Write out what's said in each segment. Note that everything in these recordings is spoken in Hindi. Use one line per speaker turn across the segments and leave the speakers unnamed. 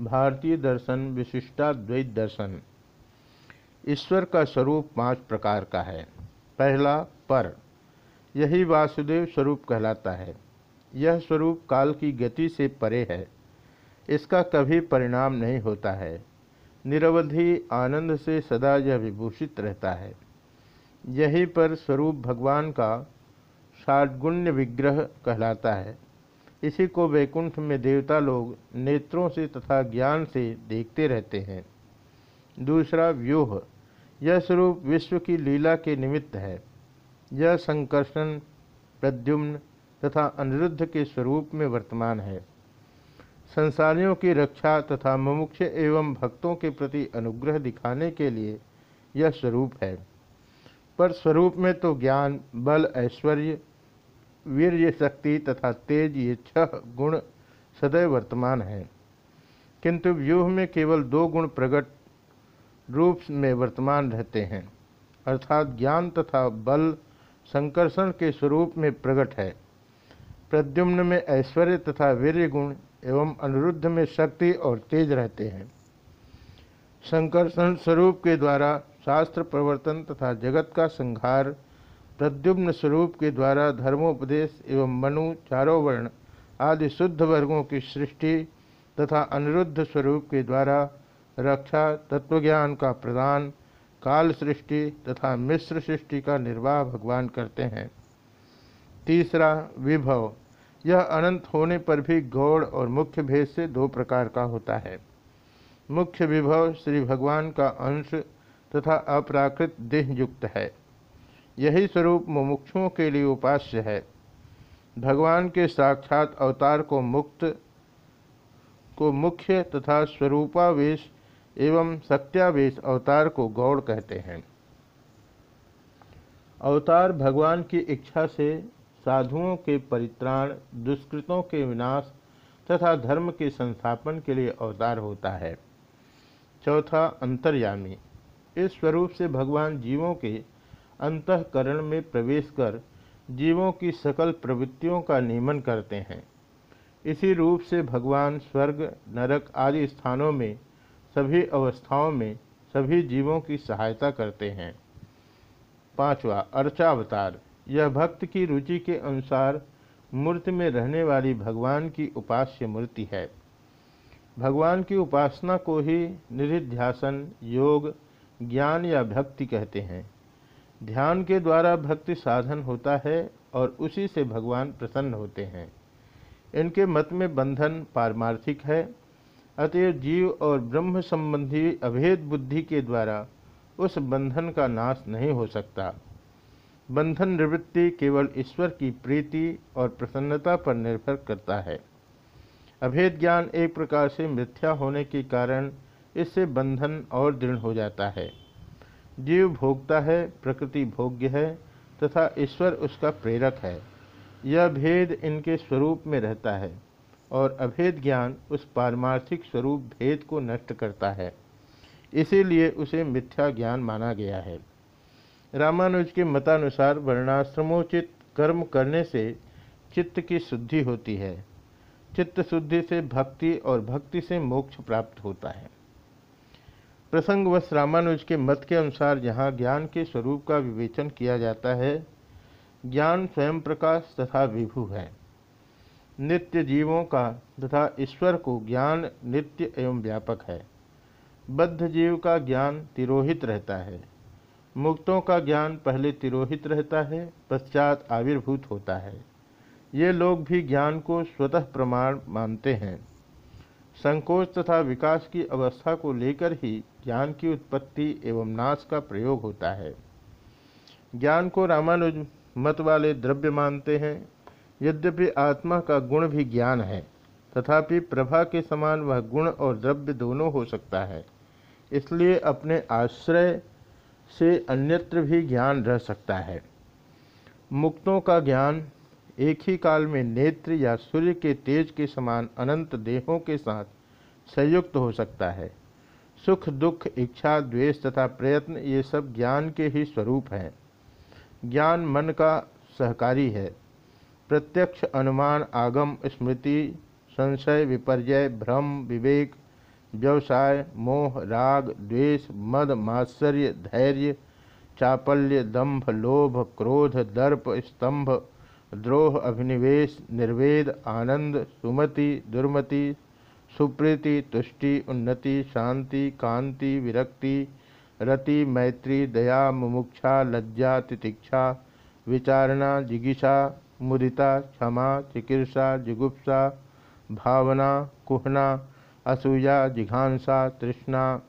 भारतीय दर्शन विशिष्टाद्वैत दर्शन। ईश्वर का स्वरूप पाँच प्रकार का है। पहला, पर। यही वासुदेव स्वरूप कहलाता है। यह स्वरूप काल की गति से परे है। इसका कभी परिणाम नहीं होता है। निरवधि आनंद से सदा यह विभूषित रहता है। यही पर स्वरूप भगवान का षाडगुण्य विग्रह कहलाता है। इसी को वैकुंठ में देवता लोग नेत्रों से तथा ज्ञान से देखते रहते हैं। दूसरा व्यूह, यह स्वरूप विश्व की लीला के निमित्त है। यह संकर्षण, प्रद्युम्न तथा अनिरुद्ध के स्वरूप में वर्तमान है। संसारियों की रक्षा तथा मुमुक्ष एवं भक्तों के प्रति अनुग्रह दिखाने के लिए यह स्वरूप है। पर स्वरूप में तो ज्ञान, बल, ऐश्वर्य वीर्य शक्ति तथा तेज ये छह गुण सदैव वर्तमान हैं। किंतु व्यूह में केवल दो गुण प्रकट रूप में वर्तमान रहते हैं। अर्थात ज्ञान तथा बल संकर्षण के स्वरूप में प्रकट है। प्रद्युम्न में ऐश्वर्य तथा वीर्य गुण एवं अनुरुद्ध में शक्ति और तेज रहते हैं। संकर्षण स्वरूप के द्वारा शास्त्र प्रवर्तन तथा जगत का संहार प्रद्युम्न स्वरूप के द्वारा धर्मोपदेश एवं मनु चारों वर्ण आदि शुद्ध वर्गों की सृष्टि तथा अनिरुद्ध स्वरूप के द्वारा रक्षा, तत्वज्ञान का प्रदान, काल सृष्टि तथा मिश्र सृष्टि का निर्वाह भगवान करते हैं। तीसरा, विभव। यह अनंत होने पर भी गौड़ और मुख्य भेद से दो प्रकार का होता है। मुख्य विभव श्री भगवान का अंश तथा अपराकृत देह युक्त है। यही स्वरूप मुमुक्षुओं के लिए उपास्य है। भगवान के साक्षात अवतार को मुक्त, को मुख्य तथा स्वरूपावेश एवं सत्यावेश अवतार को गौड़ कहते हैं। अवतार भगवान की इच्छा से साधुओं के परित्राण, दुष्कृतों के विनाश तथा धर्म के संस्थापन के लिए अवतार होता है। चौथा अंतर्यामी। इस स्वरूप से भगवान जीवों के अंतकरण में प्रवेश कर जीवों की सकल प्रवृत्तियों का नियमन करते हैं। इसी रूप से भगवान स्वर्ग, नरक आदि स्थानों में, सभी अवस्थाओं में सभी जीवों की सहायता करते हैं। पांचवा, अर्चावतार। यह भक्त की रुचि के अनुसार मूर्ति में रहने वाली भगवान की उपास्य मूर्ति है। भगवान की उपासना को ही निधिध्यासन योग, ज्ञान या भक्ति कहते हैं। ध्यान के द्वारा भक्ति साधन होता है और उसी से भगवान प्रसन्न होते हैं। इनके मत में बंधन पारमार्थिक है। अतएव जीव और ब्रह्म संबंधी अभेद बुद्धि के द्वारा उस बंधन का नाश नहीं हो सकता। बंधन निवृत्ति केवल ईश्वर की प्रीति और प्रसन्नता पर निर्भर करता है। अभेद ज्ञान एक प्रकार से मिथ्या होने के कारण इससे बंधन और दृढ़ हो जाता है। जीव भोगता है, प्रकृति भोग्य है, तथा ईश्वर उसका प्रेरक है। यह भेद इनके स्वरूप में रहता है, और अभेद ज्ञान उस पारमार्थिक स्वरूप भेद को नष्ट करता है। इसीलिए उसे मिथ्या ज्ञान माना गया है। रामानुज के मतानुसार वर्णाश्रमोचित कर्म करने से चित्त की शुद्धि होती है। चित्त शुद्धि से भक्ति और भक्ति से मोक्ष प्राप्त होता है। प्रसंगवश रामानुज के मत के अनुसार यहाँ ज्ञान के स्वरूप का विवेचन किया जाता है, ज्ञान स्वयं प्रकाश तथा विभु है। नित्य जीवों का तथा ईश्वर को ज्ञान नित्य एवं व्यापक है। बद्ध जीव का ज्ञान तिरोहित रहता है। मुक्तों का ज्ञान पहले तिरोहित रहता है, पश्चात आविर्भूत होता है। ये लोग भी ज्ञान को स्वतः प्रमाण मानते हैं। संकोच तथा विकास की अवस्था को लेकर ही ज्ञान की उत्पत्ति एवं नाश का प्रयोग होता है। ज्ञान को रामानुज मत वाले द्रव्य मानते हैं। यद्यपि आत्मा का गुण भी ज्ञान है, तथापि प्रभा के समान वह गुण और द्रव्य दोनों हो सकता है। इसलिए अपने आश्रय से अन्यत्र भी ज्ञान रह सकता है। मुक्तों का ज्ञान एक ही काल में नेत्र या सूर्य के तेज के समान अनंत देहों के साथ संयुक्त हो सकता है। सुख, दुख, इच्छा, द्वेष तथा प्रयत्न ये सब ज्ञान के ही स्वरूप हैं। ज्ञान मन का सहकारी है। प्रत्यक्ष अनुमान, आगम, स्मृति, संशय विपर्य भ्रम, विवेक, व्यवसाय, मोह, राग, द्वेष, मद, मात्सर्य, धैर्य, चापल्य, दंभ, लोभ, क्रोध, दर्प, स्तंभ द्रोह, अभिनिवेश, निर्वेद, आनंद, सुमति, दुर्मति, सुप्रीति, तुष्टि, उन्नति, शांति, कांति, विरक्ति, रति, मैत्री, दया, मुमुक्षा, लज्जा, तितिक्षा, विचारणा, जिगिषा, मुदिता, क्षमा, चिकित्सा, जुगुप्सा, भावना, कुहना, असूया, जिघांसा, तृष्णा,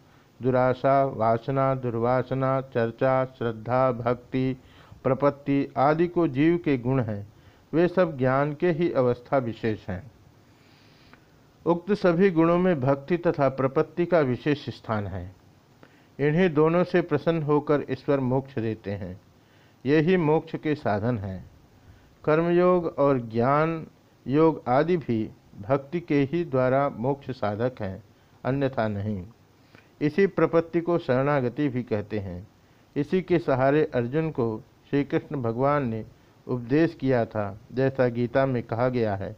दुराशा, वासना, दुर्वासना, चर्चा, श्रद्धा, भक्ति प्रपत्ति आदि को जीव के गुण हैं, वे सब ज्ञान के ही अवस्था विशेष हैं। उक्त सभी गुणों में भक्ति तथा प्रपत्ति का विशेष स्थान है। इन्हीं दोनों से प्रसन्न होकर ईश्वर मोक्ष देते हैं। यही मोक्ष के साधन हैं। कर्मयोग और ज्ञान योग आदि भी भक्ति के ही द्वारा मोक्ष साधक हैं, अन्यथा नहीं। इसी प्रपत्ति को शरणागति भी कहते हैं। इसी के सहारे अर्जुन को श्री कृष्ण भगवान ने उपदेश किया था, जैसा गीता में कहा गया है।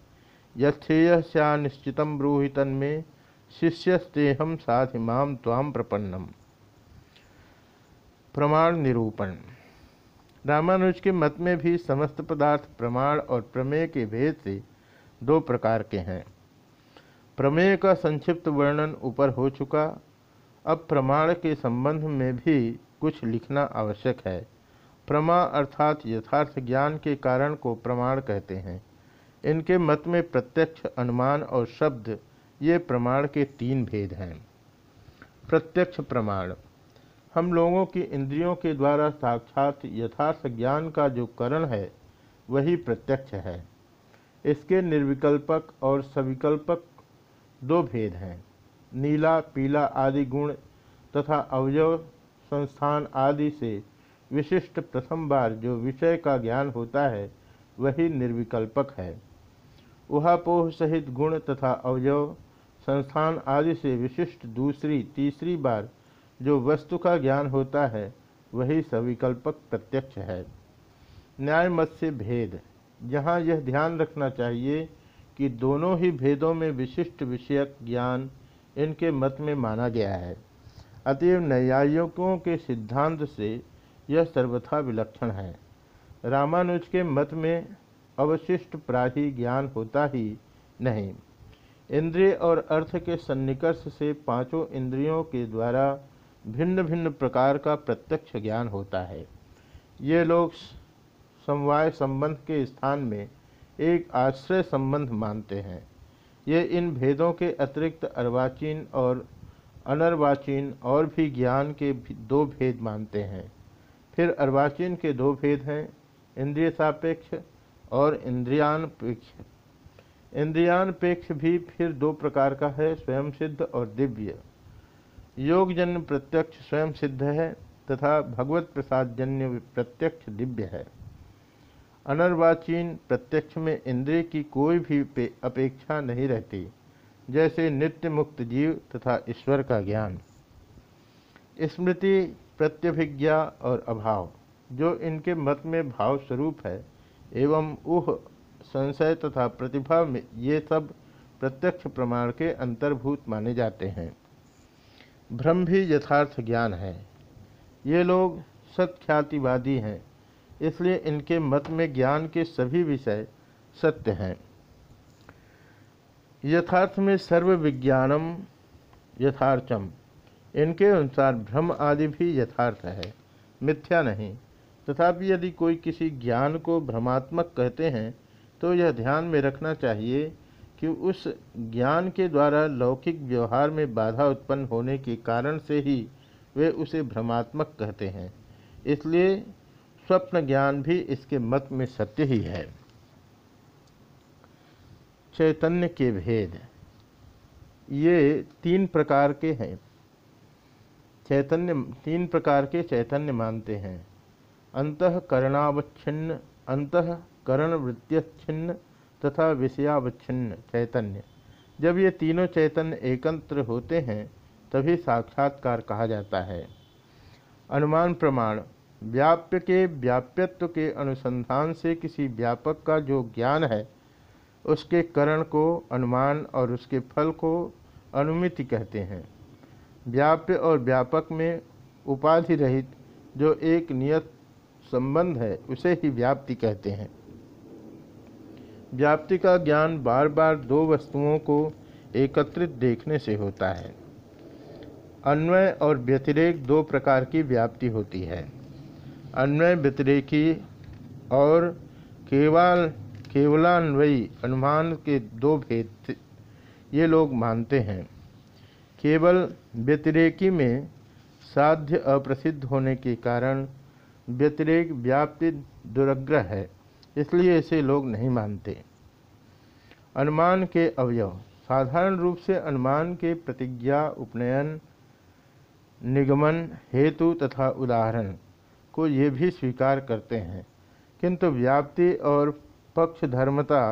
यथेय स्या निश्चित ब्रूहि में शिष्यस्तेहम साथ इमाम ताम प्रपन्नम। प्रमाण निरूपण। रामानुज के मत में भी समस्त पदार्थ प्रमाण और प्रमेय के भेद से दो प्रकार के हैं। प्रमेय का संक्षिप्त वर्णन ऊपर हो चुका। अब प्रमाण के संबंध में भी कुछ लिखना आवश्यक है। प्रमा अर्थात यथार्थ ज्ञान के कारण को प्रमाण कहते हैं। इनके मत में प्रत्यक्ष अनुमान और शब्द, ये प्रमाण के तीन भेद हैं। प्रत्यक्ष प्रमाण। हम लोगों की इंद्रियों के द्वारा साक्षात यथार्थ ज्ञान का जो करण है, वही प्रत्यक्ष है। इसके निर्विकल्पक और सविकल्पक दो भेद हैं। नीला, पीला आदि गुण तथा अवयव संस्थान आदि से विशिष्ट प्रथम बार जो विषय का ज्ञान होता है, वही निर्विकल्पक है। उहापोह सहित गुण तथा अवयव, संस्थान आदि से विशिष्ट दूसरी, तीसरी बार जो वस्तु का ज्ञान होता है, वही सविकल्पक प्रत्यक्ष है। न्याय मत से भेद। यहाँ यह ध्यान रखना चाहिए कि दोनों ही भेदों में विशिष्ट विषयक ज्ञान इनके मत में माना गया है। अतएव न्यायिकों के सिद्धांत से यह सर्वथा विलक्षण है। रामानुज के मत में अवशिष्ट प्राही ज्ञान होता ही नहीं। इंद्रिय और अर्थ के सन्निकर्ष से पाँचों इंद्रियों के द्वारा भिन्न भिन्न प्रकार का प्रत्यक्ष ज्ञान होता है। ये लोग समवाय संबंध के स्थान में एक आश्रय संबंध मानते हैं। ये इन भेदों के अतिरिक्त अर्वाचीन और अनर्वाचीन और भी ज्ञान के दो भेद मानते हैं। फिर अर्वाचीन के दो भेद हैं इंद्रिय सापेक्ष और इंद्रियानपेक्ष। इंद्रियानपेक्ष भी फिर दो प्रकार का है स्वयं सिद्ध और दिव्य। योग योगजन्य प्रत्यक्ष स्वयं सिद्ध है तथा भगवत प्रसाद जन्य प्रत्यक्ष दिव्य है। अनर्वाचीन प्रत्यक्ष में इंद्रिय की कोई भी अपेक्षा नहीं रहती, जैसे नित्य मुक्त जीव तथा ईश्वर का ज्ञान। स्मृति प्रत्यभिज्ञा और अभाव, जो इनके मत में भाव स्वरूप है, एवं उह संशय तथा प्रतिभा में ये सब प्रत्यक्ष प्रमाण के अंतर्भूत माने जाते हैं। भ्रम भी यथार्थ ज्ञान है। ये लोग सत्ख्यातिवादी हैं, इसलिए इनके मत में ज्ञान के सभी विषय सत्य हैं। यथार्थ में सर्व विज्ञानम यथार्थम इनके अनुसार भ्रम आदि भी यथार्थ है, मिथ्या नहीं। तथापि यदि कोई किसी ज्ञान को भ्रमात्मक कहते हैं तो यह ध्यान में रखना चाहिए कि उस ज्ञान के द्वारा लौकिक व्यवहार में बाधा उत्पन्न होने के कारण से ही वे उसे भ्रमात्मक कहते हैं। इसलिए स्वप्न ज्ञान भी इसके मत में सत्य ही है। चैतन्य के भेद। ये तीन प्रकार के हैं। चैतन्य, तीन प्रकार के चैतन्य मानते हैं। अंतकरणावच्छिन्न अंतकरण वृत्तिच्छिन्न तथा विषयावच्छिन्न चैतन्य। जब ये तीनों चैतन्य एकत्र होते हैं, तभी साक्षात्कार कहा जाता है। अनुमान प्रमाण, व्याप्य के व्याप्यत्व के अनुसंधान से किसी व्यापक का जो ज्ञान है, उसके करण को अनुमान और उसके फल को अनुमिति कहते हैं। व्याप्य और व्यापक में उपाधि रहित जो एक नियत संबंध है, उसे ही व्याप्ति कहते हैं। व्याप्ति का ज्ञान बार बार दो वस्तुओं को एकत्रित देखने से होता है। अन्वय और व्यतिरेक दो प्रकार की व्याप्ति होती है। अन्वय व्यतिरेकी और केवल, केवलान्वयी अनुमान के दो भेद ये लोग मानते हैं। केवल व्यतिरेकी में साध्य अप्रसिद्ध होने के कारण व्यतिरेक व्याप्ति दुर्ग्रह है, इसलिए इसे लोग नहीं मानते। अनुमान के अवयव। साधारण रूप से अनुमान के प्रतिज्ञा, उपनयन, निगमन, हेतु तथा उदाहरण को ये भी स्वीकार करते हैं। किंतु व्याप्ति और पक्षधर्मता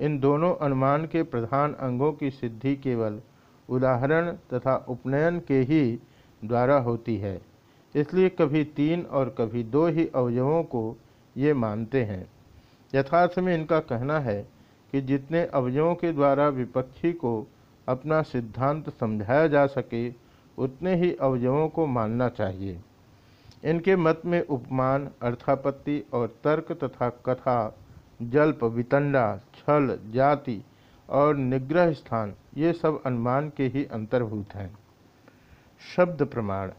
इन दोनों अनुमान के प्रधान अंगों की सिद्धि केवल उदाहरण तथा उपनयन के ही द्वारा होती है। इसलिए कभी तीन और कभी दो ही अवयवों को ये मानते हैं। यथार्थ में इनका कहना है कि जितने अवयवों के द्वारा विपक्षी को अपना सिद्धांत समझाया जा सके, उतने ही अवयवों को मानना चाहिए। इनके मत में उपमान, अर्थापत्ति और तर्क तथा कथा, जल्प, वितंडा, छल, जाति और निग्रह स्थान, ये सब अनुमान के ही अंतर्भूत हैं। शब्द प्रमाण,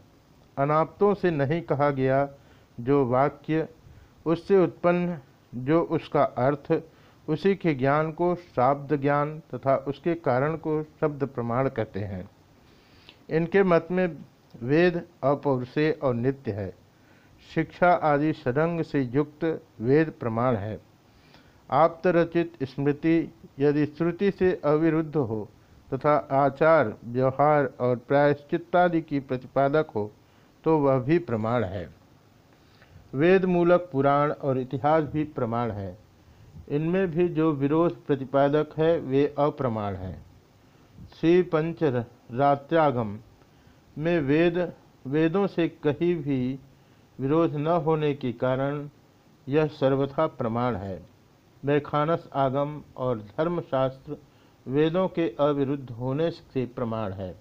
अनाप्तों से नहीं कहा गया जो वाक्य, उससे उत्पन्न जो उसका अर्थ, उसी के ज्ञान को शाब्द ज्ञान तथा उसके कारण को शब्द प्रमाण कहते हैं। इनके मत में वेद अपौरुषे और नित्य है। शिक्षा आदि सदंग से युक्त वेद प्रमाण है। आप्तरचित स्मृति यदि श्रुति से अविरुद्ध हो तथा आचार, व्यवहार और प्रायश्चित्तादि की प्रतिपादक हो तो वह भी प्रमाण है। वेद मूलक पुराण और इतिहास भी प्रमाण है। इनमें भी जो विरोध प्रतिपादक है, वे अप्रमाण हैं। श्री पंच रात्यागम में वेद, वेदों से कहीं भी विरोध न होने के कारण यह सर्वथा प्रमाण है। वैखानस आगम और धर्मशास्त्र वेदों के अविरुद्ध होने से प्रमाण है।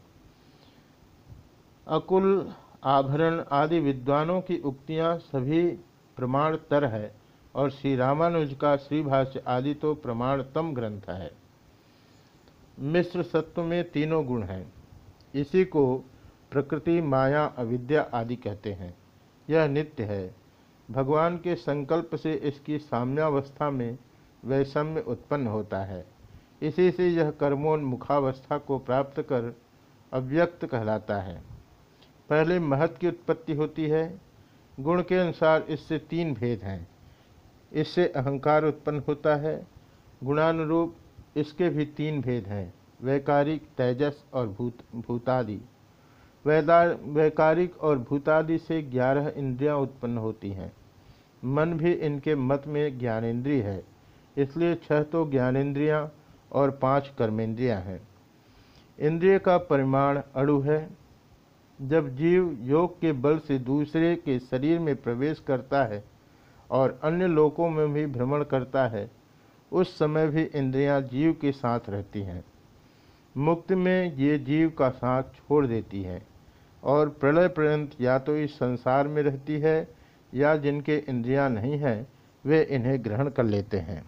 अकुल, आभरण आदि विद्वानों की उक्तियाँ सभी प्रमाण तर है और श्री रामानुज का श्रीभाष्य आदि तो प्रमाणतम ग्रंथ है। मिश्र सत्व में तीनों गुण हैं। इसी को प्रकृति, माया, अविद्या आदि कहते हैं। यह नित्य है। भगवान के संकल्प से इसकी साम्यावस्था में वैषम्य उत्पन्न होता है। इसी से यह कर्मोन्मुखावस्था को प्राप्त कर अव्यक्त कहलाता है। पहले महत की उत्पत्ति होती है। गुण के अनुसार इससे तीन भेद हैं। इससे अहंकार उत्पन्न होता है। गुणानुरूप इसके भी तीन भेद हैं। वैकारिक, तेजस और भूत, भूतादि। वैकारिक और भूतादि से ग्यारह इंद्रियाँ उत्पन्न होती हैं। मन भी इनके मत में ज्ञानेन्द्रिय है। इसलिए छह तो ज्ञानेन्द्रियाँ और पाँच कर्मेंद्रियाँ हैं। इंद्रिय का परिमाण अणु है। जब जीव योग के बल से दूसरे के शरीर में प्रवेश करता है और अन्य लोकों में भी भ्रमण करता है, उस समय भी इंद्रियाँ जीव के साथ रहती हैं। मुक्त में ये जीव का साथ छोड़ देती हैं और प्रलय पर्यंत या तो इस संसार में रहती है या जिनके इंद्रियाँ नहीं हैं, वे इन्हें ग्रहण कर लेते हैं।